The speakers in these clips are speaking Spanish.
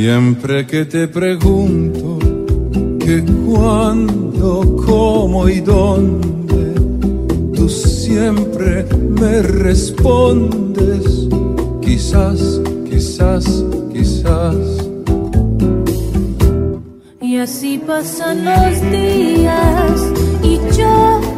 Siempre que te pregunto que cuándo, cómo y dónde, tú siempre me respondes, quizás, quizás, quizás. Y así pasan los días y yo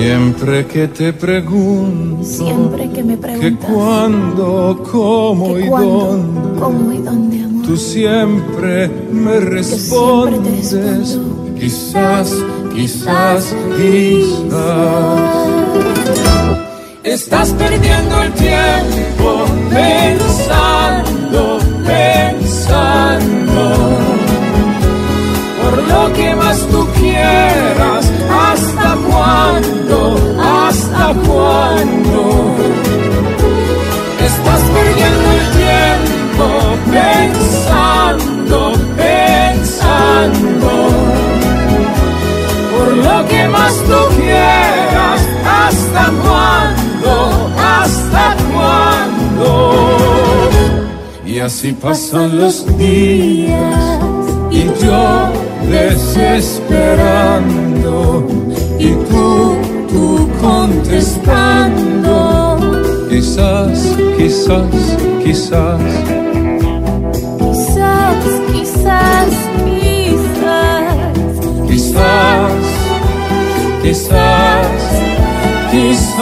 Siempre que te pregunto Siempre que me que preguntas cuándo, cómo que y cuándo, dónde, cómo y dónde, amor. tú siempre me siempre respondes. respondo. Quizás, quizás, quizás. Estás perdiendo el tiempo pensando, lo que más tú quieras. ¿Hasta cuándo? ¿Hasta cuándo? Y así pasan los días y yo desesperando y tú, tú contestando. Quizás, quizás, quizás. Quizás, quizás, quizás. Quizás, quizás, quizás.